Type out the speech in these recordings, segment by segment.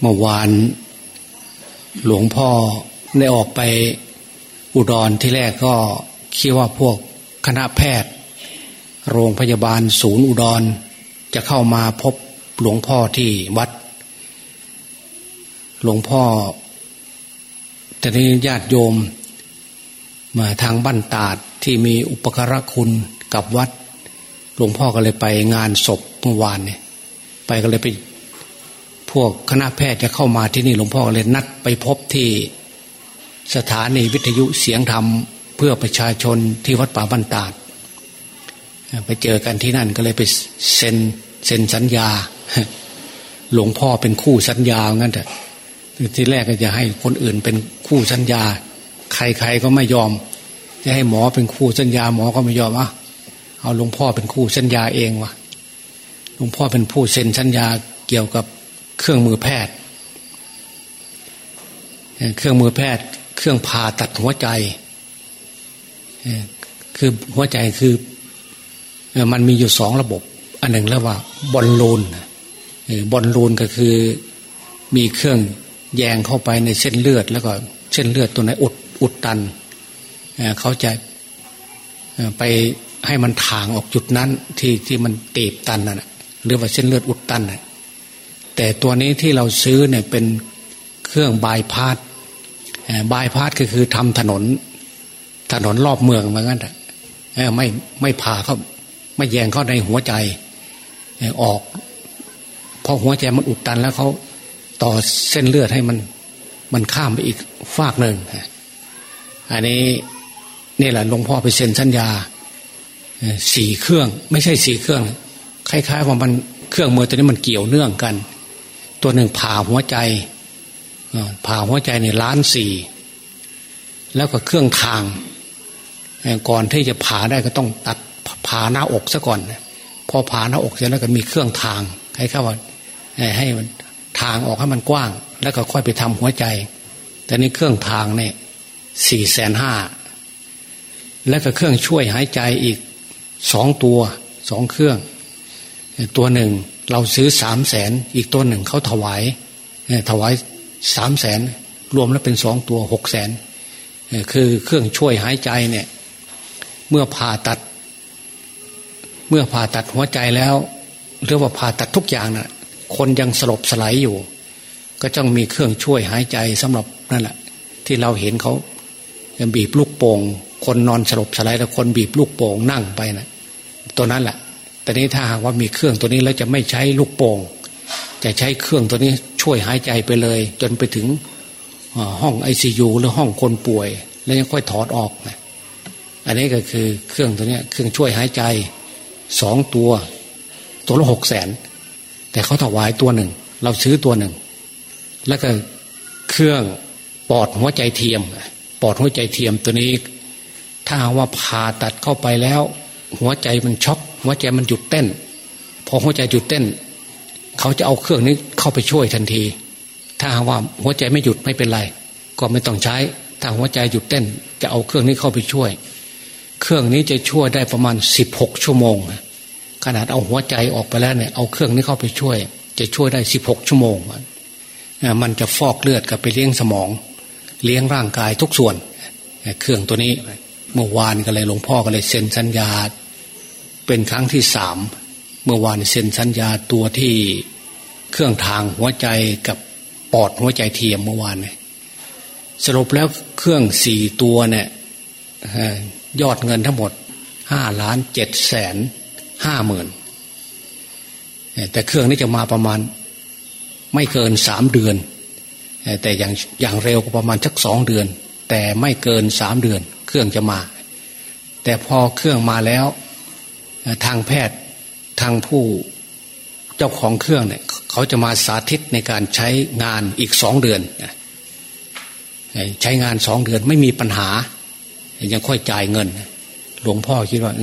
เมื่อวาน หลวงพ่อได้ออกไปอุดรที่แรกก็คิดว่าพวกคณะแพทย์ โรงพยาบาลศูนย์อุดร จะเข้ามาพบหลวงพ่อที่วัด หลวงพ่อ แต่นี้ญาติโยม มาทางบ้านตาดที่มีอุปการะคุณกับวัด หลวงพ่อก็เลยไปงานศพเมื่อวานเนี่ยไปก็เลยไป พวกคณะแพทย์จะเข้ามาที่นี่หลวงพ่อเลยนัดไปพบที่สถานีวิทยุเสียงธรรมเพื่อประชาชนที่วัดป่าบ้านตาดไปเจอกันที่นั่นก็เลยไปเซ็นเซ็นสัญญา หลวงพ่อเป็นคู่สัญญางั้นแต่ที่แรกก็จะให้คนอื่นเป็นคู่สัญญา ใครๆก็ไม่ยอม จะให้หมอเป็นคู่สัญญา หมอก็ไม่ยอมอะเอาหลวงพ่อเป็นคู่สัญญาเองวะหลวงพ่อเป็นผู้เซ็นสัญญาเกี่ยวกับ เครื่องมือแพทย์ เครื่องมือแพทย์ เครื่องผ่าตัดหัวใจ คือหัวใจคือมันมีอยู่สองระบบ อันหนึ่งแล้วว่าบอลลูนบอลลูนก็คือมีเครื่องแยงเข้าไปในเส้นเลือด แล้วก็เส้นเลือดตัวไหนอุดอุดตันเขาจะไปให้มันถ่างออกจุดนั้นที่ที่มันตีบตันน่ะหรือว่าเส้นเลือดอุดตันน่ะ แต่ตัวนี้ที่เราซื้อเนี่ยเป็นเครื่องบายพาสบายพาสก็คือทำถนน ถนนรอบเมืองเหมือนกันแต่ไม่ไม่ผ่าเขาไม่แยงเข้าในหัวใจออกพอหัวใจมันอุดตันแล้วเขาต่อเส้นเลือดให้มัน มันข้ามไปอีกฟากหนึ่งอันนี้นี่แหละหลวงพ่อไปเซ็นสัญญาสี่เครื่อง ไม่ใช่สี่เครื่องคล้ายๆว่ามันเครื่องมือตัวนี้มันเกี่ยวเนื่องกัน ตัวหนึ่งผ่าหัวใจผ่าหัวใจในล้านสี่แล้วก็เครื่องทาง ก่อนที่จะผ่าได้ก็ต้องตัดผ่าหน้าอกซะก่อน พอผ่าหน้าอกเสร็จแล้วก็มีเครื่องทางให้เข้าว่าให้มันทางออกให้มันกว้าง แล้วก็ค่อยไปทำหัวใจ แต่นี่เครื่องทางเนี่ยสี่แสนห้าแล้วก็เครื่องช่วยหายใจอีกสองตัวสองเครื่อง ตัวหนึ่ง เราซื้อสามแสนอีกตัวหนึ่งเขาถวายถวายสามแสนรวมแล้วเป็นสองตัวหกแสนคือเครื่องช่วยหายใจเนี่ย เมื่อผ่าตัด เมื่อผ่าตัดหัวใจแล้วหรือว่าผ่าตัดทุกอย่างนะ่ะ คนยังสลบสลายอยู่ ก็ต้องมีเครื่องช่วยหายใจสำหรับนั่นแหละที่เราเห็นเขาบีบลูกโป่งคนนอนสลบสลายแล้วคนบีบลูกโป่งนั่งไปนะ่ะตัวนั้นแหละ แต่นี้ถ้าหากว่ามีเครื่องตัวนี้แล้วจะไม่ใช้ลูกโป่งจะใช้เครื่องตัวนี้ช่วยหายใจไปเลย จนไปถึงห้องไอซียูหรือห้องคนป่วย แล้วยังค่อยถอดออกนะอันนี้ก็คือเครื่องตัวนี้เครื่องช่วยหายใจสองตัว ตัวละหกแสนแต่เขาถวายตัวหนึ่ง เราซื้อตัวหนึ่ง แล้วก็เครื่องปอดหัวใจเทียม ปอดหัวใจเทียมตัวนี้ ถ้าว่าผ่าตัดเข้าไปแล้ว หัวใจมันช็อก หัวใจมันหยุดเต้น พอหัวใจหยุดเต้น เขาจะเอาเครื่องนี้เข้าไปช่วยทันที ถ้าว่าหัวใจไม่หยุดไม่เป็นไร ก็ไม่ต้องใช้ ถ้าหัวใจหยุดเต้น จะเอาเครื่องนี้เข้าไปช่วย เครื่องนี้จะช่วยได้ประมาณสิบหกชั่วโมง ขนาดเอาหัวใจออกไปแล้วเนี่ยเอาเครื่องนี้เข้าไปช่วย จะช่วยได้สิบหกชั่วโมงมันจะฟอกเลือดกับไปเลี้ยงสมอง เลี้ยงร่างกายทุกส่วน เครื่องตัวนี้เมื่อวานก็เลยหลวงพ่อก็เลยเซ็นสัญญา เป็นครั้งที่สามเมื่อวานเซ็นสัญญาตัวที่เครื่องทางหัวใจกับปอดหัวใจเทียมเมื่อวานเนี่ยสรุปแล้วเครื่องสี่ตัวเนี่ยยอดเงินทั้งหมดห้าล้านเจ็ดแสนห้าหมื่นแต่เครื่องนี้จะมาประมาณไม่เกินสามเดือน แต่อย่างอย่างเร็วก็ประมาณสักสองเดือน แต่ไม่เกินสามเดือน เครื่องจะมา แต่พอเครื่องมาแล้ว ทางแพทย์ทางผู้เจ้าของเครื่องเนี่ยเขาจะมาสาธิตในการใช้งานอีกสองเดือนใช้งานสองเดือนไม่มีปัญหา ยังค่อยจ่ายเงิน หลวงพ่อคิดว่า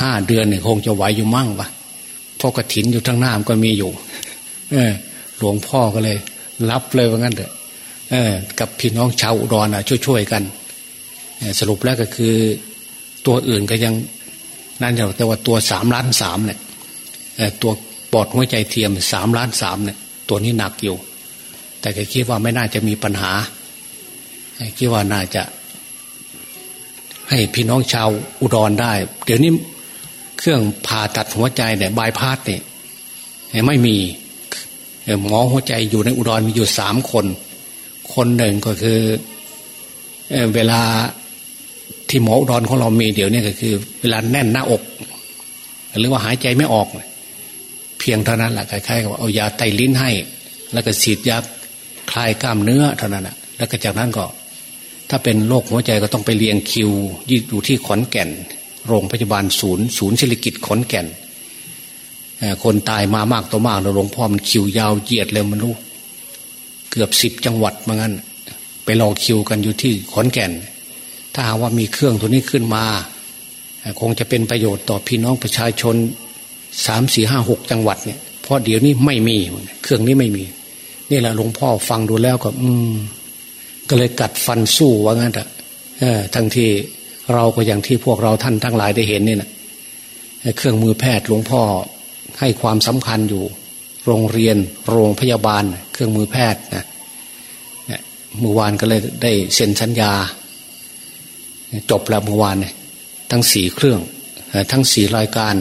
ห้าเดือนเนี่ยคงจะไหวอยู่มั่งวะพ่อกระถินอยู่ทั้งหน้ามันก็มีอยู่เออหลวงพ่อก็เลย รับเลยว่างั้นเถอะกับพี่น้องชาวอุดรอะช่วยๆกันสรุปแล้วก็คือ ตัวอื่นก็ยัง นั่นอย่างแต่ว่าตัวสามล้านสามเนี่ยตัวปอดหัวใจเทียมสามล้านสามเนี่ย ตัวนี้หนักอยู่ แต่ก็คิดว่าไม่น่าจะมีปัญหาคิดว่าน่าจะ ให้พี่น้องชาวอุดรได้ เดี๋ยวนี้เครื่องผ่าตัดหัวใจเนี่ยบายพาสเนี่ยไม่มีหมอหัวใจอยู่ในอุดรมีอยู่สามคน คนหนึ่งก็คือเวลา ที่หมออุดรของเรามีเดี๋ยวนี้ก็คือ เวลาแน่นหน้าอก หรือว่าหายใจไม่ออก เพียงเท่านั้นแหละคล้ายๆกับเอายาไตลิ้นให้ แล้วก็ฉีดยาคลายกล้ามเนื้อเท่านั้นแหะแล้วก็จากนั้นก็ ถ้าเป็นโรคหัวใจก็ต้องไปเรียงคิวอยู่ที่ขอนแก่น โรงพยาบาลศูนย์ ศูนย์เฉลิกิจขอนแก่นคนตายมามากตัวมากหลวงพ่อมันคิวยาวเหยียดเลยมันรู้ เกือบสิบจังหวัดมางั้น ไปรอคิวกันอยู่ที่ขอนแก่น ถ้าหากว่ามีเครื่องตัวนี้ขึ้นมา คงจะเป็นประโยชน์ต่อพี่น้องประชาชนสามสี่ห้าหกจังหวัดเนี่ยเพราะเดี๋ยวนี้ไม่มีเครื่องนี้ไม่มี นี่แหละหลวงพ่อฟังดูแล้วก็ อืม ก็เลยกัดฟันสู้ว่างั้นอะทั้งที่เราก็อย่างที่พวกเราท่านทั้งหลายได้เห็นนี่นะเครื่องมือแพทย์หลวงพ่อให้ความสำคัญอยู่ โรงเรียน โรงพยาบาล เครื่องมือแพทย์นะเมื่อวานก็เลยได้เซ็นสัญญา จบแล้วเมื่อวานทั้งสี่เครื่องทั้งสี่รายการ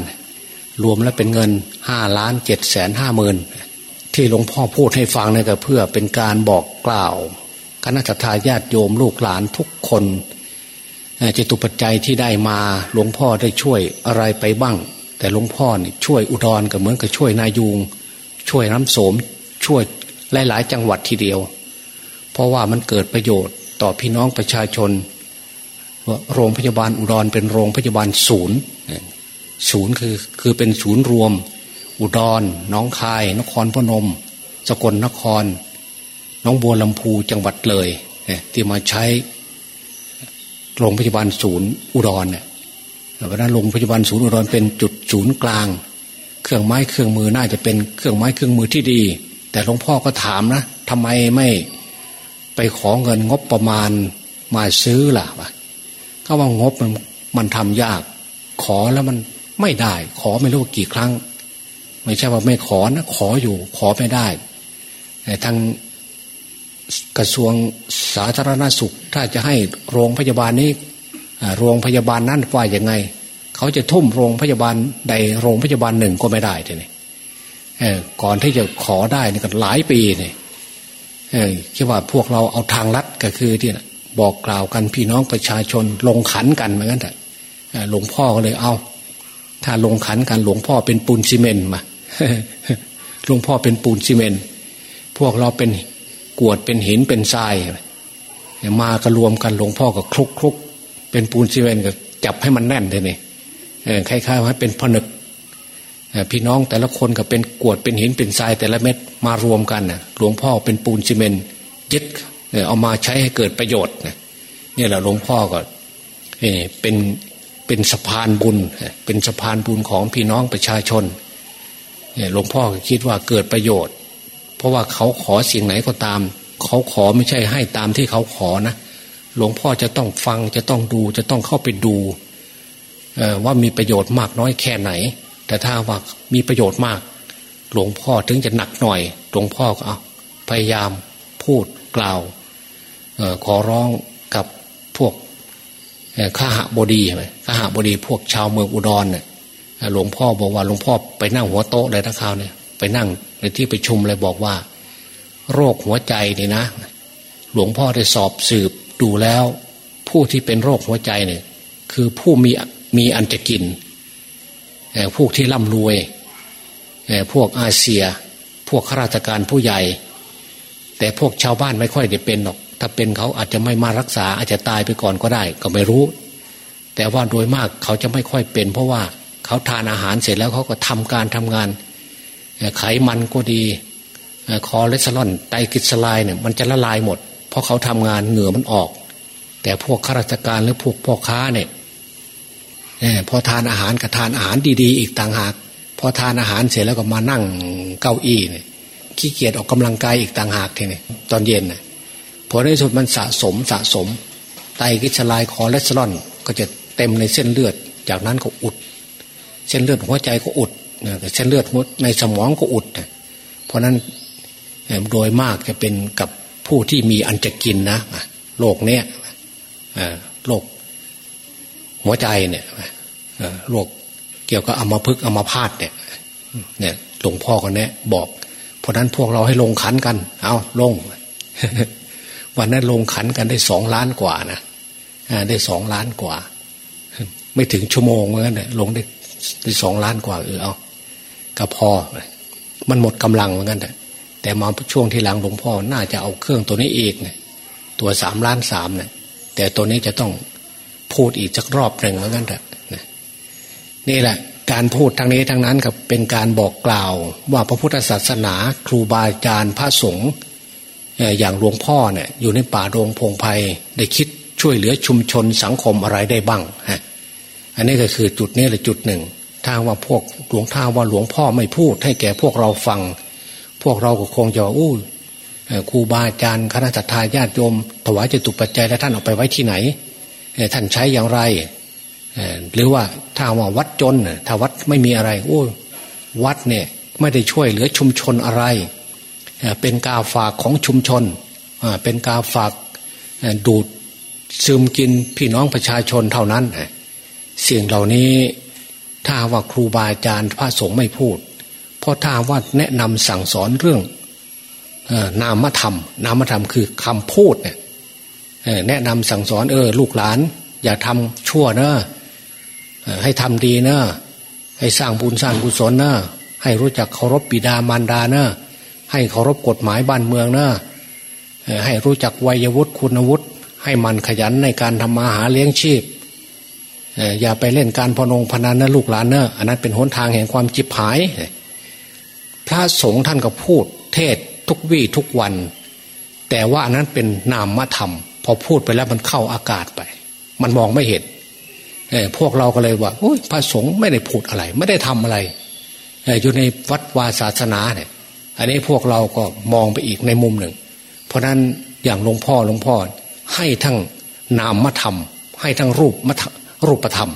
รวมแล้วเป็นเงินห้าล้านเจ็ดแสนห้าหมื่นที่หลวงพ่อพูดให้ฟังนี่ก็เพื่อเป็นการบอกกล่าวคณะทาญาติโยมลูกหลานทุกคนจตุปัจจัยที่ได้มาหลวงพ่อได้ช่วยอะไรไปบ้าง แต่หลวงพ่อนี่ช่วยอุดรก็เหมือนกับช่วยนายูงช่วยน้ำโสมช่วยหลาย ๆ จังหวัดทีเดียว เพราะว่ามันเกิดประโยชน์ต่อพี่น้องประชาชน โรงพยาบาลอุดรเป็นโรงพยาบาลศูนย์ศูนย์คือคือเป็นศูนย์รวม อุดรน้องคาย นครพนม สกลนคร น้องบัวลำพูจังหวัดเลยที่มาใช้โรงพยาบาลศูนย์อุดรเนี่ยเพราะนั้นโรงพยาบาลศูนย์อุดรเป็นจุดศูนย์กลาง เครื่องไม้เครื่องมือน่าจะเป็นเครื่องไม้เครื่องมือที่ดี แต่หลวงพ่อก็ถามนะทำไมไม่ไปขอเงินงบประมาณมาซื้อล่ะ วะก็ว่างบมันมันทำยาก ขอแล้วมันไม่ได้ ขอไม่รู้กี่ครั้ง ไม่ใช่ว่าไม่ขอนะขออยู่ ขอไม่ได้แต่ทางกระทรวงสาธารณสุข ถ้าจะให้โรงพยาบาลนี้โรงพยาบาลนั้นว่าย่างไง เขาจะทุ่มโรงพยาบาลใดโรงพยาบาลหนึ่งก็ไม่ได้ทีนี้ก่อนที่จะขอได้นี่ก็หลายปีเนี่ยคิดว่าพวกเราเอาทางลัดก็คือที่นะ บอกกล่าวกันพี่น้องประชาชน ลงขันกันเหมือนกันแต่หลวงพ่อก็เลยเอา ถ้าลงขันกันหลวงพ่อเป็นปูนซีเมนต์มาหลวงพ่อเป็นปูนซีเมนต์พวกเราเป็นกวดเป็นหินเป็นทรายมากระรวมกันหลวงพ่อก็คลุกคลุกเป็นปูนซีเมนต์ก็จับให้มันแน่นเลยนี่คล้ายๆว่าเป็นผนึกพี่น้องแต่ละคนก็เป็นกวดเป็นหินเป็นทรายแต่ละเม็ดมารวมกันนะหลวงพ่อเป็นปูนซีเมนต์ยึด เอามาใช้ให้เกิดประโยชน์นี่แหละหลวงพ่อก็เป็นเป็นสะพานบุญ เป็นสะพานบุญของพี่น้องประชาชนหลวงพ่อคิดว่าเกิดประโยชน์ เพราะว่าเขาขอสิ่งไหนก็ตาม เขาขอไม่ใช่ให้ตามที่เขาขอนะหลวงพ่อจะต้องฟังจะต้องดูจะต้องเข้าไปดูว่ามีประโยชน์มากน้อยแค่ไหน แต่ถ้าว่ามีประโยชน์มาก หลวงพ่อถึงจะหนักหน่อย หลวงพ่อก็เอาพยายามพูดกล่าว ขอร้องกับพวกข้าหบดีใช่ไหมข้าหบดีพวกชาวเมืองอุดรเนี่ยหลวงพ่อบอกว่าหลวงพ่อไปนั่งหัวโต๊ะเลยนะคราวเนี่ยไปนั่งในที่ประชุมเลยบอกว่า โรคหัวใจนี่นะ หลวงพ่อได้สอบสืบดูแล้ว ผู้ที่เป็นโรคหัวใจเนี่ย คือผู้มีมีอันจะกินพวกที่ร่ำรวยพวกอาเสี่ย พวกข้าราชการผู้ใหญ่ แต่พวกชาวบ้านไม่ค่อยได้เป็นหรอก ถ้าเป็นเขาอาจจะไม่มารักษา อาจจะตายไปก่อนก็ได้ ก็ไม่รู้ แต่ว่าโดยมากเขาจะไม่ค่อยเป็น เพราะว่าเขาทานอาหารเสร็จแล้วเขาก็ทำการทำงาน ไขมันก็ดีคอเลสเตอรอลไตรกลีเซอไรด์เนี่ยมันจะละลายหมด เพราะเขาทำงานเหงื่อมันออก แต่พวกข้าราชการหรือพวกพ่อค้าเนี่ยพอทานอาหารกับทานอาหารดีๆ อีกต่างหาก พอทานอาหารเสร็จแล้วก็มานั่งเก้าอี้เนี่ยขี้เกียจออกกำลังกายอีกต่างหากทีนี้ตอนเย็นน่ะ พอในสุดมันสะสมสะสม ไตกิชลายคอเลสเตอรอลก็จะเต็มในเส้นเลือด จากนั้นก็อุด เส้นเลือดหัวใจก็อุดเส้นเลือดในสมองก็อุด เพราะนั้นโดยมากจะเป็นกับผู้ที่มีอันจะกินนะโรคเนี้ยโรคหัวใจเนี่ยโรคเกี่ยวกับอัมพฤกษ์อัมพาตเนี่ยเนี่ยหลวงพ่อคนนี้บอก เพราะนั้นพวกเราให้ลงขันกัน เอาลง วันนั้นลงขันกันได้สองล้านกว่านะได้สองล้านกว่า ไม่ถึงชั่วโมงเหมือนกันลงได้ได้สองล้านกว่าเออเอาก็พอ มันหมดกำลังเหมือนกันแต่แต่มาช่วงที่หลังหลวงพ่อน่าจะเอาเครื่องตัวนี้อีกเนี่ยตัวสามล้านสามเนี่ยแต่ตัวนี้จะต้องพูดอีกสักรอบหนึ่งเหมือนกันแต่นี่แหละการพูดทางนี้ทางนั้นกับเป็นการบอกกล่าว ว่าพระพุทธศาสนา ครูบาอาจารย์พระสงฆ์ อย่างหลวงพ่อเนี่ยอยู่ในป่าโรงพงไพ่ได้คิดช่วยเหลือชุมชนสังคมอะไรได้บ้างฮะอันนี้ก็คือจุดนี้แหละจุดหนึ่ง ถ้าว่าพวกหลวงท่าว่าหลวงพ่อไม่พูด ให้แก่พวกเราฟัง พวกเราก็คงจะอู้ครูบาอาจารย์คณะทาญาติโยม ถวายจตุปัจจัยแล้วท่านเอาไปไว้ที่ไหน ท่านใช้อย่างไรหรือว่าถ้าว่าวัดจนถ้าวัดไม่มีอะไรโอ้วัดเนี่ยไม่ได้ช่วยเหลือชุมชนอะไร เป็นกาฝากของชุมชน เป็นกาฝากดูดซึมกินพี่น้องประชาชนเท่านั้นสิ่งเหล่านี้ถ้าว่าครูบาอาจารย์พระสงฆ์ไม่พูด เพราะถ้าว่าแนะนำสั่งสอนเรื่องนามธรรม นามธรรมคือคำพูดเนี่ยแนะนำสั่งสอนเออ ลูกหลาน อย่าทำชั่วเนอะให้ทำดีเนอะให้สร้างบุญสร้างกุศลเนอะให้รู้จักเคารพบิดามารดาเนอะ ให้เคารพกฎหมายบ้านเมืองเนอะให้รู้จักวัยวุฒิคุณวุฒิให้มันขยันในการทำมาหาเลี้ยงชีพอย่าไปเล่นการพนงพนันนะลูกหลานเนอะอันนั้นเป็นหนทางแห่งความจิบหาย พระสงฆ์ท่านก็พูด เทศทุกวี่ทุกวัน แต่ว่าอันนั้นเป็นนามธรรม พอพูดไปแล้วมันเข้าอากาศไป มันมองไม่เห็นพวกเราก็เลยว่าพระสงฆ์ไม่ได้พูดอะไร ไม่ได้ทำอะไรอยู่ในวัดวาศาสนาเนี่ย อันนี้พวกเราก็มองไปอีกในมุมหนึ่ง เพราะนั้นอย่างหลวงพ่อหลวงพ่อให้ทั้งนามธรรม ให้ทั้งรูปมรูปธรรม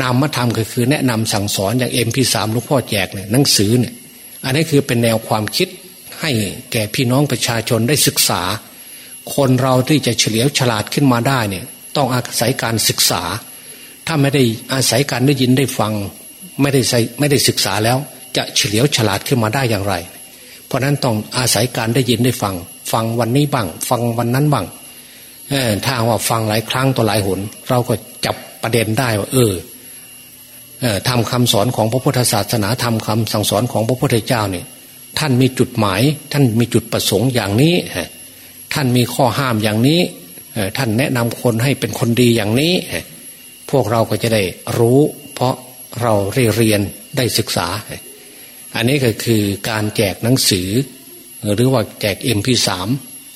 นามธรรมก็คือแนะนำสั่งสอนอย่างเอ็มพีสามหลวงพ่อแจกเนี่ยหนังสือเนี่ยอันนี้คือเป็นแนวความคิดให้แก่พี่น้องประชาชนได้ศึกษา คนเราที่จะเฉลียวฉลาดขึ้นมาได้เนี่ยต้องอาศัยการศึกษา ถ้าไม่ได้อาศัยการได้ยินได้ฟัง ไม่ได้ไม่ได้ศึกษาแล้ว จะเฉลียวฉลาดขึ้นมาได้อย่างไร ราะนั้นต้องอาศัยการได้ยินได้ฟัง ฟังวันนี้บ้าง ฟังวันนั้นบ้างถ้าว่าฟังหลายครั้งต่อหลายหน เราก็จับประเด็นได้ว่า เออทำคำสอนของพระพุทธศาสนาทำคำสั่งสอนของพระพุทธเจ้าเนี่ย ท่านมีจุดหมาย ท่านมีจุดประสงค์อย่างนี้ท่านมีข้อห้ามอย่างนี้ท่านแนะนำคนให้เป็นคนดีอย่างนี้ พวกเราก็จะได้รู้ เพราะเราเรียนได้ศึกษา อันนี้ก็คือการแจกหนังสือ หรือว่าแจกเอ็มพีสาม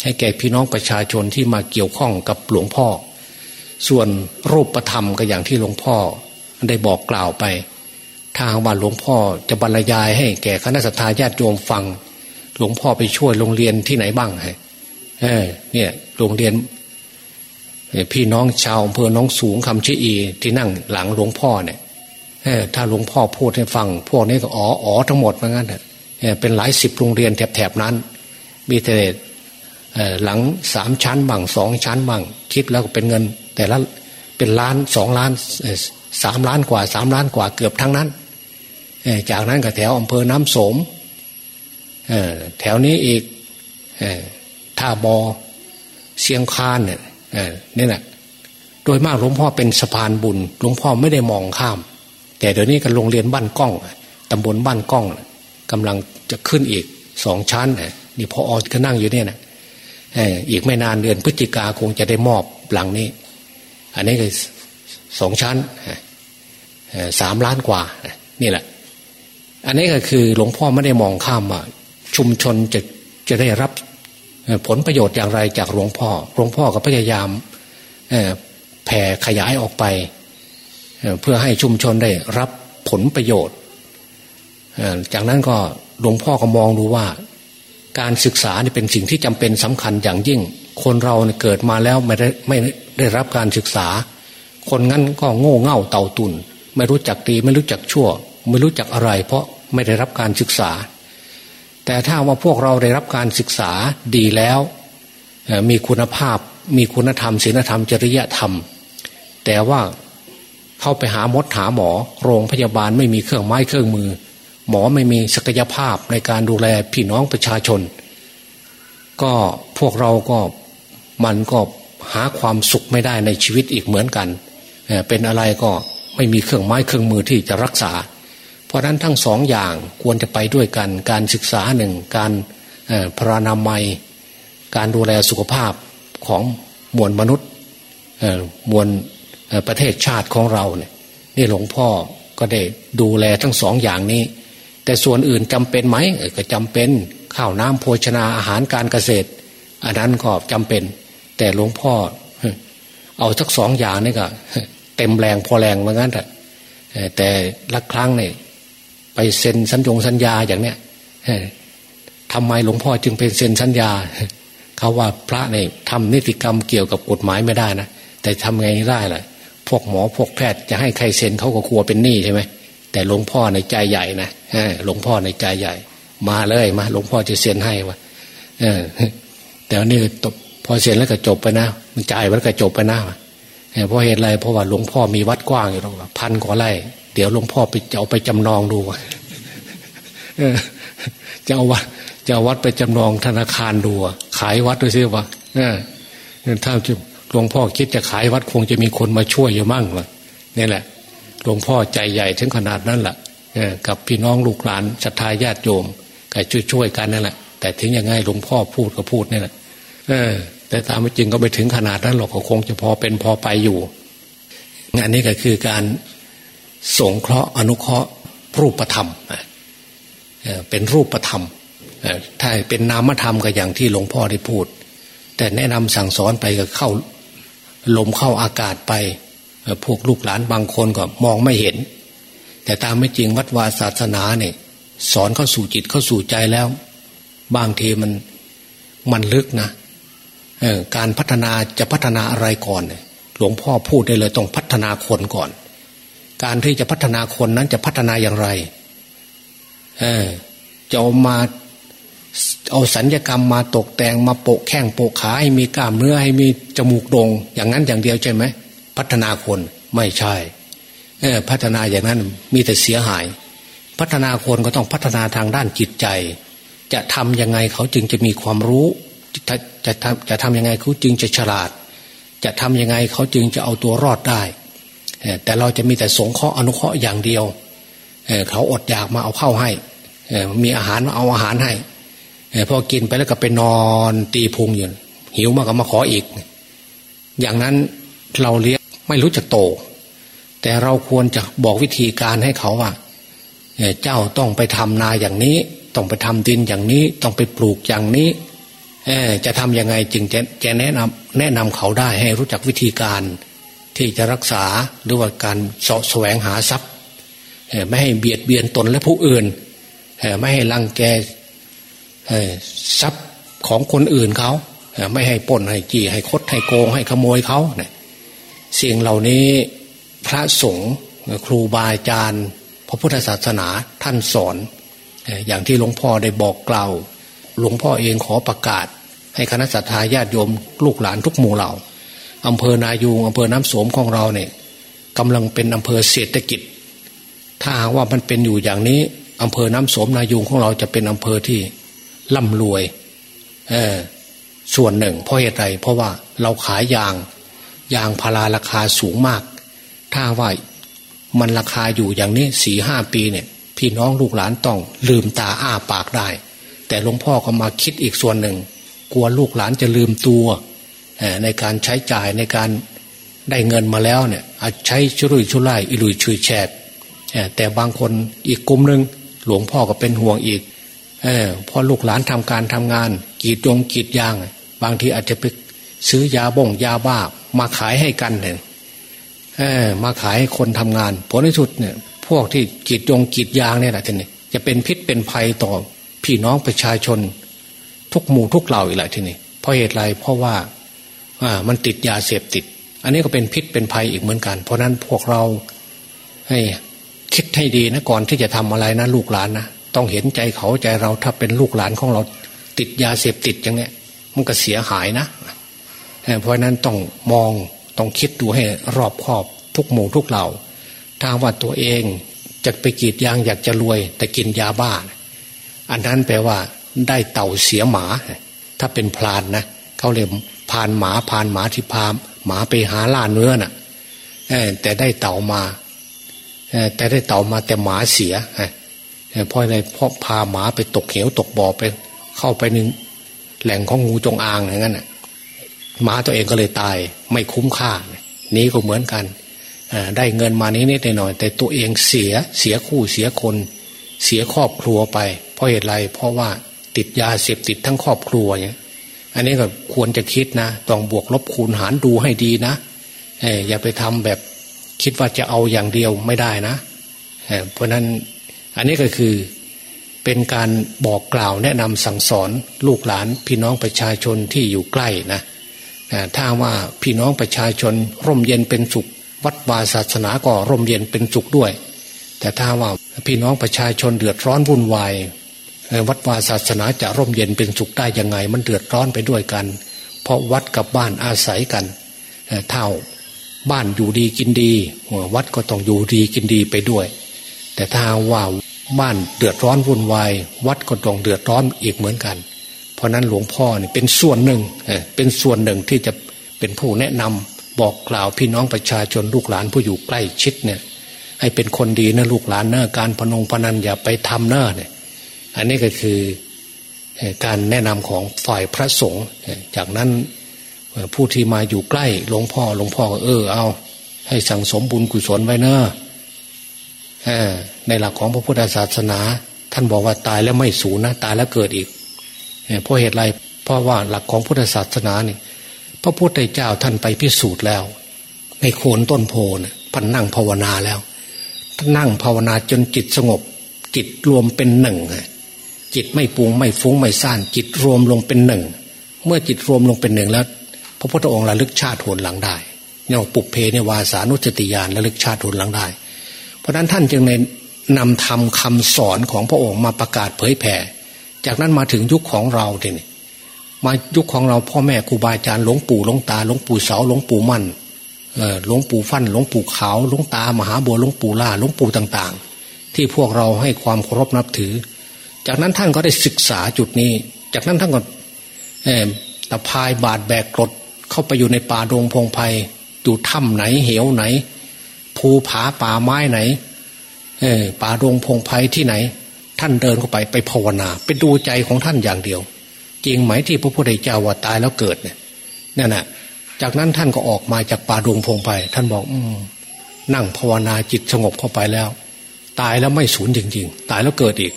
ให้แก่พี่น้องประชาชนที่มาเกี่ยวข้องกับหลวงพ่อ ส่วนรูปประธรรมก็อย่างที่หลวงพ่อได้บอกกล่าวไปทางว่าหลวงพ่อจะบรรยายให้แก่คณะสัตยาญาติโยมฟัง หลวงพ่อไปช่วยโรงเรียนที่ไหนบ้างเออเนี่ยโรงเรียนพี่น้องชาวอำเภอน้องสูงคำชี้ที่นั่งหลังหลวงพ่อเนี่ย ถ้าหลวงพ่อพูดให้ฟัง พวกนี้ก็อ๋ออ๋อทั้งหมดเหมือนกันเป็นหลายสิบโรงเรียนแถบๆนั้น มีแต่หลังสามชั้นบังสองชั้นบังคิดแล้วก็เป็นเงิน แต่ละเป็นล้านสองล้านสามล้านกว่าสามล้านกว่าเกือบทั้งนั้นจากนั้นก็แถวอำเภอน้ำโสมแถวนี้อีกท่าบอเชียงคานเนี่ยนี่แหละโดยมากหลวงพ่อเป็นสะพานบุญหลวงพ่อไม่ได้มองข้าม แต่เดี๋ยวนี้กันโรงเรียนบ้านกล้องตำบลบ้านกล้องกำลังจะขึ้นอีกสองชั้นนี่พออก็นั่งอยู่เนี่ยนะอีกไม่นานเดือนพฤศจิกาคงจะได้มอบหลังนี้ อันนี้คือสองชั้นสามล้านกว่านี่แหละ อันนี้ก็คือหลวงพ่อไม่ได้มองข้ามว่าชุมชนจะจะได้รับผลประโยชน์อย่างไรจากหลวงพ่อ หลวงพ่อก็พยายามแผ่ขยายออกไป เพื่อให้ชุมชนได้รับผลประโยชน์ จากนั้นก็หลวงพ่อก็มองดูว่า การศึกษาเนี่เป็นสิ่งที่จำเป็นสำคัญอย่างยิ่ง คนเราเเกิดมาแล้วไม่ได้ไม่ได้รับการศึกษา คนงั้นก็โง่เง่าเต่าตุนไม่รู้จักดีไม่รู้จักชั่ว ไม่รู้จักอะไร เพราะไม่ได้รับการศึกษา แต่ถ้าว่าพวกเราได้รับการศึกษาดีแล้ว มีคุณภาพมีคุณธรรมศีลธรรมจริยธรรม แต่ว่า เข้าไปหามดหาหมอ โรงพยาบาลไม่มีเครื่องไม้เครื่องมือ หมอไม่มีศักยภาพในการดูแลพี่น้องประชาชน ก็พวกเราก็มันก็หาความสุขไม่ได้ในชีวิตอีกเหมือนกัน เป็นอะไรก็ไม่มีเครื่องไม้เครื่องมือที่จะรักษา เพราะนั้นทั้งสองอย่างควรจะไปด้วยกัน การศึกษาหนึ่งการพรานามัย การดูแลสุขภาพของมวลมนุษย์มวล ประเทศชาติของเราเนี่ยนี่หลวงพ่อก็ได้ดูแลทั้งสองอย่างนี้ แต่ส่วนอื่นจำเป็นไหมก็จำเป็นข้าวน้ำโภชนาอาหารการเกษตร อันนั้นก็จำเป็น แต่หลวงพ่อ เอาทั้งสองอย่างนี่ก็เต็มแรงพอแรงเหมือนกันแต่ละครั้งเนี่ยไปเซ็นสัญญงสัญญาอย่างเนี้ยทำไมหลวงพ่อจึงเป็นเซ็นสัญญาเขาว่าพระเนี่ยทำนิติกรรมเกี่ยวกับกฎหมายไม่ได้นะแต่ทำไงได้ล่ะ พวกหมอพวกแพทย์จะให้ใครเซ็นเขาก็กลัวเป็นหนี้ใช่ไหมแต่หลวงพ่อในใจใหญ่นะหลวงพ่อในใจใหญ่ มาเลยมาหลวงพ่อจะเซ็นให้วะแต่อันนี้พอเซ็นแล้วก็จบไปนะ มันจ่ายแล้วก็จบไปนะเพราะเหตุอะไรเพราะว่าหลวงพ่อมีวัดกว้างอยู่ตรงพันกว่าไร่เดี๋ยวหลวงพ่อไปจะเอาไปจำนองดูจะเอาวัดจะเอาวัดไปจำนองธนาคารดูขายวัดด้วยซิวะถ้า หลวงพ่อคิดจะขายวัดคงจะมีคนมาช่วยอยู่มั่งวะนี่แหละ หลวงพ่อใจใหญ่ถึงขนาดนั้นแหละกับพี่น้องลูกหลานศรัทธาญาติโยมก็ช่วยช่วยกันนั่นแหละ แต่ถึงยังไงหลวงพ่อพูดก็พูดนี่แหละแต่ตามจริงก็ไปถึงขนาดนั้นหรอกก็คงจะพอเป็นพอไปอยู่ งานนี้ก็คือการสงเคราะห์อนุเคราะห์รูปธรรมเป็นรูปธรรมถ้าเป็นนามธรรมก็อย่างที่หลวงพ่อได้พูด แต่แนะนำสั่งสอนไปก็เข้า ลมเข้าอากาศไป พวกลูกหลานบางคนก็มองไม่เห็น แต่ตามไม่จริงวัดวาศาสนาเนี่ย สอนเข้าสู่จิตเข้าสู่ใจแล้ว บางทีมันมันลึกนะการพัฒนาจะพัฒนาอะไรก่อนหลวงพ่อพูดได้เลยต้องพัฒนาคนก่อน การที่จะพัฒนาคนนั้นจะพัฒนาอย่างไร เออจะเอามา เอาสัญญกรรมมาตกแต่งมาโปะแข้งโปะขาให้มีกล้ามเนื้อให้มีจมูกโด่งอย่างนั้นอย่างเดียวใช่ไหมพัฒนาคนไม่ใช่พัฒนาอย่างนั้นมีแต่เสียหาย พัฒนาคนก็ต้องพัฒนาทางด้านจิตใจ จะทำยังไงเขาจึงจะมีความรู้ จะจะทำจะทำยังไงเขาจึงจะฉลาด จะทำยังไงเขาจึงจะเอาตัวรอดได้ แต่เราจะมีแต่สงเคราะห์อนุเคราะห์อย่างเดียว เขาอดอยากมาเอาเข้าให้มีอาหารมาเอาอาหารให้ พอกินไปแล้วก็ไปนอนตีพุงอยู่หิวมากก็มาขออีก อย่างนั้นเราเลี้ยงไม่รู้จักโต แต่เราควรจะบอกวิธีการให้เขาว่าเจ้าต้องไปทำนาอย่างนี้ ต้องไปทำดินอย่างนี้ ต้องไปปลูกอย่างนี้จะทำยังไงจึงจะจะแนะนำแนะนำเขาได้ให้รู้จักวิธีการที่จะรักษาหรือว่าการสาะแสวงหาทรัพย์ไม่ให้เบียดเบียนตนและผู้อื่นไม่ให้ลังแก ทรัพย์ของคนอื่นเขาไม่ให้ป้นให้จีให้คดให้โกงให้ขโมยเขาเนี่ยสิ่งเหล่านี้พระสงฆ์ครูบาอาจารย์ พระพุทธศาสนาท่านสอน อย่างที่หลวงพ่อได้บอกกล่าวหลวงพ่อเองขอประกาศ ให้คณะสัตยาญาติโยมลูกหลานทุกหมู่เหล่าอำเภอนายูงอำเภอน้ำโสมของเราเนี่ยกำลังเป็นอำเภอเศรษฐกิจ ถ้าหากว่ามันเป็นอยู่อย่างนี้อำเภอน้ำโสมนายูงของเราจะเป็นอำเภอที่ ร่ำรวยเออส่วนหนึ่ง เพราะเหตุใดเพราะว่าเราขายยาง ยางพาราราคาสูงมาก ถ้าว่ามันราคาอยู่อย่างนี้สี่ห้าปีเนี่ย พี่น้องลูกหลานต้องลืมตาอ้าปากได้ แต่หลวงพ่อก็มาคิดอีกส่วนหนึ่ง กลัวลูกหลานจะลืมตัวในการใช้จ่ายในการได้เงินมาแล้วเนี่ย อาจใช้ชุรุยชุไล่อิลุยชุยแฉดแต่บางคนอีกกลุ่มหนึ่งหลวงพ่อก็เป็นห่วงอีก เออพอลูกหลานทำการทำงานกีดยงกีดยาง บางทีอาจจะไปซื้อยาบ่งยาบ้า มาขายให้กันเนี่ยเออมาขายให้คนทำงาน ผลที่สุดเนี่ย พวกที่กีดยงกีดยางเนี่ยแหละทีนี้จะเป็นพิษเป็นภัยต่อพี่น้องประชาชน ทุกหมู่ทุกเหล่าอีกแหละทีนี้เพราะเหตุไรเพราะว่าอ่ามันติดยาเสพติด อันนี้ก็เป็นพิษเป็นภัยอีกเหมือนกัน เพราะนั้นพวกเราให้คิดให้ดีนะก่อนที่จะทำอะไรนะลูกหลานนะ ต้องเห็นใจเขาใจเราถ้าเป็นลูกหลานของเราติดยาเสพติดอย่างเนี้ยมันก็เสียหายนะ เพราะนั้นต้องมองต้องคิดดูให้รอบคอบทุกหมู่ทุกเหล่าถ้าว่าตัวเองจะไปกีดยางอยากจะรวย แต่กินยาบ้า อันนั้นแปลว่า ได้เต่าเสียหมา ถ้าเป็นพรานนะเขาเรียกพานหมาพานหมาที่พาหมาไปหาล่าเนื้อน่ะแต่ได้เต่ามาแต่ได้เต่ามาแต่หมาเสีย เพราะอะไรเพราะพาหมาไปตกเหวตกบ่อไป เข้าไปในแหล่งของงูจงอางอย่างนั้นหมาตัวเองก็เลยตายไม่คุ้มค่า นี้ก็เหมือนกันได้เงินมานี้นิดหน่อย แต่ตัวเองเสียเสียคู่เสียคน เสียครอบครัวไป เพราะเหตุไร เพราะว่าติดยาเสพติดทั้งครอบครัวเนี่ยอันนี้ก็ควรจะคิดนะต้องบวกลบคูณหารดูให้ดีนะอย่าไปทำแบบคิดว่าจะเอาอย่างเดียวไม่ได้นะเพราะนั้น อันนี้ก็คือเป็นการบอกกล่าวแนะนำสั่งสอนลูกหลานพี่น้องประชาชนที่อยู่ใกล้นะถ้าว่าพี่น้องประชาชนร่มเย็นเป็นสุข วัดวาศาสนาก็ร่มเย็นเป็นสุขด้วย แต่ถ้าว่าพี่น้องประชาชนเดือดร้อนวุ่นวายวัดวาศาสนาจะร่มเย็นเป็นสุขได้ยังไง มันเดือดร้อนไปด้วยกัน เพราะวัดกับบ้านอาศัยกันเท่าบ้านอยู่ดีกินดี วัดก็ต้องอยู่ดีกินดีไปด้วย แต่ถ้าว่า บ้านเดือดร้อนวุ่นวายวัดก็ต้องเดือดร้อนอีกเหมือนกัน เพราะนั้นหลวงพ่อเนี่ยเป็นส่วนหนึ่งเป็นส่วนหนึ่งที่จะเป็นผู้แนะนำบอกกล่าวพี่น้องประชาชนลูกหลานผู้อยู่ใกล้ชิดเนี่ยให้เป็นคนดีนะลูกหลานเนอะการพนงพนันอย่าไปทำเนอะเนี่ยอันนี้ก็คือการแนะนำของฝ่ายพระสงฆ์จากนั้นผู้ที่มาอยู่ใกล้หลวงพ่อหลวงพ่อก็เออเอา ให้สั่งสมบุญกุศลไว้เนอะ ในหลักของพระพุทธศาสนา ท่านบอกว่าตายแล้วไม่สูญนะตายแล้วเกิดอีกเพราะเหตุไรเพราะว่าหลักของพุทธศาสนาเนี่ยพระพุทธเจ้าท่านไปพิสูจน์แล้ว ในโคนต้นโพนะพันนั่งภาวนาแล้วท่านนั่งภาวนาจนจิตสงบ จิตรวมเป็นหนึ่งจิตไม่ปุงไม่ฟุ้งไม่ซ่าน จิตรวมลงเป็นหนึ่งเมื่อจิตรวมลงเป็นหนึ่งแล้ว พระพุทธองค์ระลึกชาติโหนหลังได้เนี่ยปุเพเนวาสานุจติยานระลึกชาติโหนหลังได้ ราะนั้นท่านจึงในนำทำคำสอนของพระองค์มาประกาศเผยแผ่ จากนั้นมาถึงยุคของเราเนี่ยมายุคของเราพ่อแม่ครูบาอาจารย์หลวงปู่หลวงตาหลวงปู่เสาหลวงปู่มั่นหลวงปู่ฟั่นหลวงปู่ขาวหลวงตามหาบัวหลวงปู่ล่าหลวงปู่ต่างๆ ที่พวกเราให้ความเคารพนับถือ จากนั้นท่านก็ได้ศึกษาจุดนี้ จากนั้นท่านก็ตะพายบาดแบกกรดเข้าไปอยู่ในป่าดงพงไพ่อยู่ถ้ำไหนเหวไหน ภูผาป่าไม้ไหน เออป่าดงพงไพ่ที่ไหน ท่านเดินเข้าไปไปภาวนา ไปดูใจของท่านอย่างเดียว จริงไหมที่พระพุทธเจ้าว่าตายแล้วเกิดเนี่ยนั่นแหะจากนั้นท่านก็ออกมาจากป่าดงพงไพ่ท่านบอก อืนั่งภาวนาจิตสงบเข้าไปแล้ว ตายแล้วไม่สูญจริง ๆ ตายแล้วเกิดอีก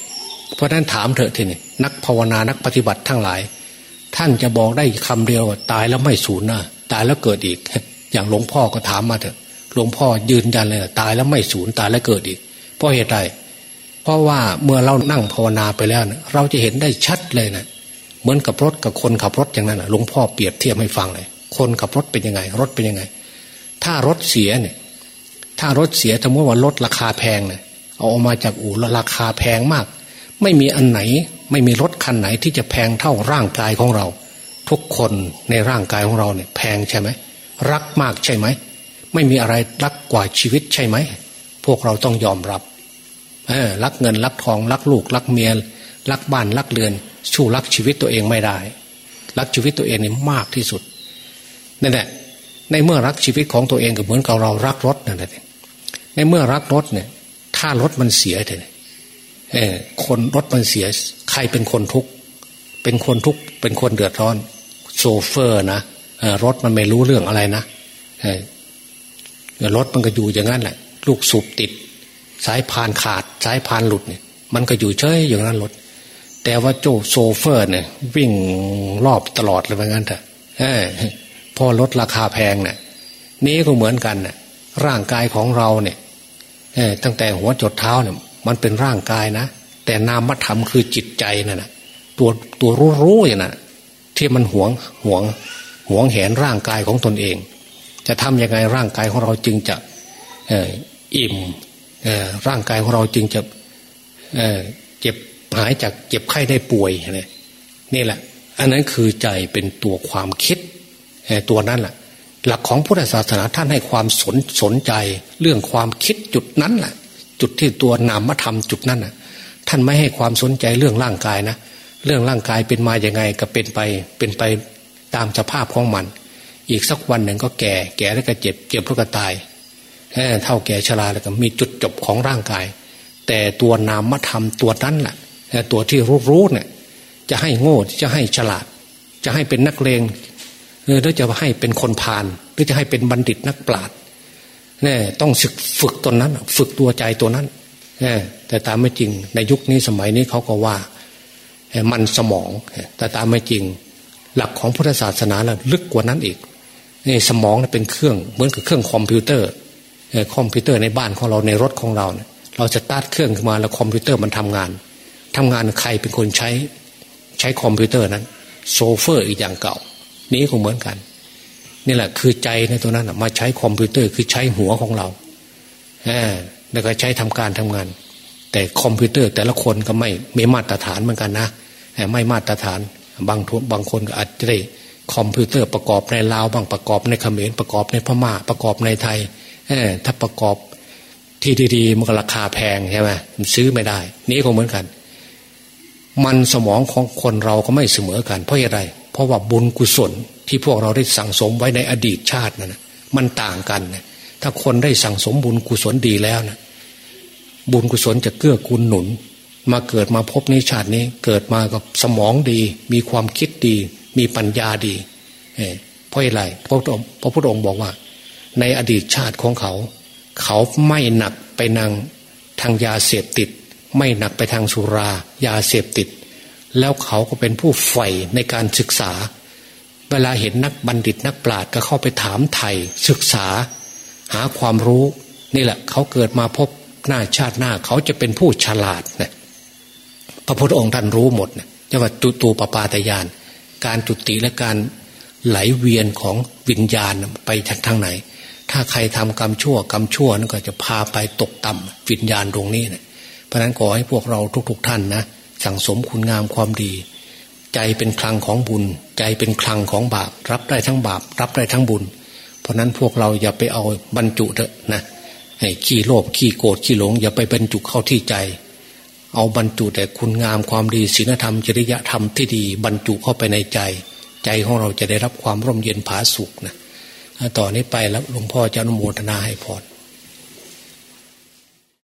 เพราะนั้นถามเถอะทีนี้นักภาวนานักปฏิบัติทั้งหลาย ท่านจะบอกได้คำเดียวว่าตายแล้วไม่สูญนะตายแล้วเกิดอีก อย่างหลวงพ่อก็ถามมาเถอะ หลวงพ่อยืนยันเลยนะตายแล้วไม่สูญตายแล้วเกิดอีก เพราะเหตุใดเพราะว่าเมื่อเรานั่งภาวนาไปแล้วนะเราจะเห็นได้ชัดเลยนะเหมือนกับรถกับคนขับรถอย่างนั้นนะหลวงพ่อเปรียบเทียบให้ฟังเลยคนขับรถเป็นยังไง รถเป็นยังไง ถ้ารถเสียเนี่ย ถ้ารถเสียสมมติว่ารถราคาแพงเนี่ยเอาออกมาจากอู่ราคาแพงมาก ไม่มีอันไหน ไม่มีรถคันไหนที่จะแพงเท่าร่างกายของเรา ทุกคนในร่างกายของเราเนี่ย แพงใช่ไหมรักมากใช่ไหม ไม่มีอะไรรักกว่าชีวิตใช่ไหม พวกเราต้องยอมรับรักเงินรักทอง รักลูก รักเมียรักบ้านรักเรือน ชู้รักชีวิตตัวเองไม่ได้ รักชีวิตตัวเองนี่มากที่สุดนั่นแหละในเมื่อรักชีวิตของตัวเองก็เหมือนกับเรารักรถนั่นแหละในเมื่อรักรถเนี่ย ถ้ารถมันเสียเลยเออคนรถมันเสีย ใครเป็นคนทุกข์เป็นคนทุกข์เป็นคนเดือดร้อน โซเฟอร์นะรถมันไม่รู้เรื่องอะไรนะ รถมันก็อยู่อย่างนั้นแหละ ลูกสูบติด สายพานขาด สายพานหลุดเนี่ย มันก็อยู่เฉยอย่างนั้นรถ แต่ว่าโจโซเฟอร์เนี่ยวิ่งรอบตลอดเลยเหมือนกันเถอะพอรถราคาแพงเนี่ยนี้ก็เหมือนกันเนี่ยร่างกายของเราเนี่ยตั้งแต่หัวจดเท้าเนี่ย มันเป็นร่างกายนะแต่นามธรรมคือจิตใจนั่นนะตัวตัวรู้ๆอย่างนั้นที่มันหวงหวงหวงแหนร่างกายของตนเอง จะทำยังไงร่างกายของเราจึงจะอิ่มร่างกายของเราจึงจะเจ็บหายจากเจ็บไข้ได้ป่วยนี่แหละ อันนั้นคือใจเป็นตัวความคิดตัวนั้นแหละหลักของพุทธศาสนาท่านให้ความสนสนใจ เรื่องความคิดจุดนั้นแหละจุดที่ตัวนามธรรมจุดนั้นน่ะ ท่านไม่ให้ความสนใจเรื่องร่างกายนะเรื่องร่างกายเป็นมาอย่างไงก็เป็นไป เป็นไปตามสภาพของมัน อีกสักวันหนึ่งก็แก่ แก่แล้วก็เจ็บ เจ็บแล้วก็ตายเท่าแก่ชราแล้วก็มีจุดจบของร่างกาย แต่ตัวนามธรรมตัวนั้นแหละตัวที่รู้รู้เนี่ย จะให้โง่จะให้ฉลาด จะให้เป็นนักเลงหรือจะให้เป็นคนพาลหรือจะให้เป็นบัณฑิตนักปราชญ์เนี่ยต้องฝึกฝึกตัวนั้น ฝึกตัวใจตัวนั้นแต่ตามไม่จริง ในยุคนี้สมัยนี้เขาก็ว่ามันสมองแต่ตามไม่จริง หลักของพุทธศาสนาแล้วลึกกว่านั้นอีก นี่สมองเป็นเครื่องเหมือนกับเครื่องคอมพิวเตอร์คอมพิวเตอร์ในบ้านของเราในรถของเราเนี่ยเราจะสตาร์ตเครื่องขึ้นมาแล้วคอมพิวเตอร์มันทำงานทำงานใครเป็นคนใช้ใช้คอมพิวเตอร์นั้นโชเฟอร์อีกอย่างเก่า นี้ก็เหมือนกันนี่แหละคือใจในตัวนั้นมาใช้คอมพิวเตอร์คือใช้หัวของเราแล้วก็ใช้ทำการทำงาน แต่คอมพิวเตอร์แต่ละคนก็ไม่ไม่มาตรฐานเหมือนกันนะไม่มาตรฐานบางทุบางคนอาจจะได้ คอมพิวเตอร์ประกอบในลาวบ้างประกอบในเขมรประกอบในพม่าประกอบในไทยถ้าประกอบที่ดีๆมันก็ราคาแพงใช่ไหมมันซื้อไม่ได้ นี่ก็เหมือนกัน มันสมองของคนเราก็ไม่เสมอกัน เพราะอะไร เพราะว่าบุญกุศลที่พวกเราได้สั่งสมไว้ในอดีตชาตินะั่นมันต่างกันนะถ้าคนได้สั่งสมบุญกุศลดีแล้วนะบุญกุศลจะเกื้อกูลหนุน มาเกิดมาพบในชาตินี้ เกิดมากับสมองดี มีความคิดดี มีปัญญาดีเพราะอะไรพระพระพุทธองค์บอกว่า ในอดีตชาติของเขา เขาไม่หนักไปนางทางยาเสพติด ไม่หนักไปทางสุรายาเสพติด แล้วเขาก็เป็นผู้ใฝ่ในการศึกษา เวลาเห็นนักบัณฑิตนักปราชญ์ก็เข้าไปถามไทยศึกษา หาความรู้นี่แหละ เขาเกิดมาพบหน้าชาติหน้าเขาจะเป็นผู้ฉลาดนะพระพุทธองค์ท่านรู้หมดนะจะว่าตุตูปปาตยาน การจุติและการไหลเวียนของวิญญาณไปทางไหน ถ้าใครทำกรรมชั่วกรรมชั่วนั่นก็จะพาไปตกต่ำวิญญาณตรงนี้นะเพราะนั้นขอให้พวกเราทุกๆท่านนะสั่งสมคุณงามความดี ใจเป็นคลังของบุญ ใจเป็นคลังของบาป รับได้ทั้งบาป รับได้ทั้งบุญ เพราะนั้นพวกเราอย่าไปเอาบรรจุเถอะนะให้ขี้โลภขี้โกรธขี้หลง อย่าไปบรรจุเข้าที่ใจ เอาบรรจุแต่คุณงามความดีศีลธรรมจริยธรรมที่ดี บรรจุเข้าไปในใจ ใจของเราจะได้รับความร่มเย็นผาสุกนะต่อนนี้ไปแล้วหลวงพ่อจะอนุโมทนาให้พร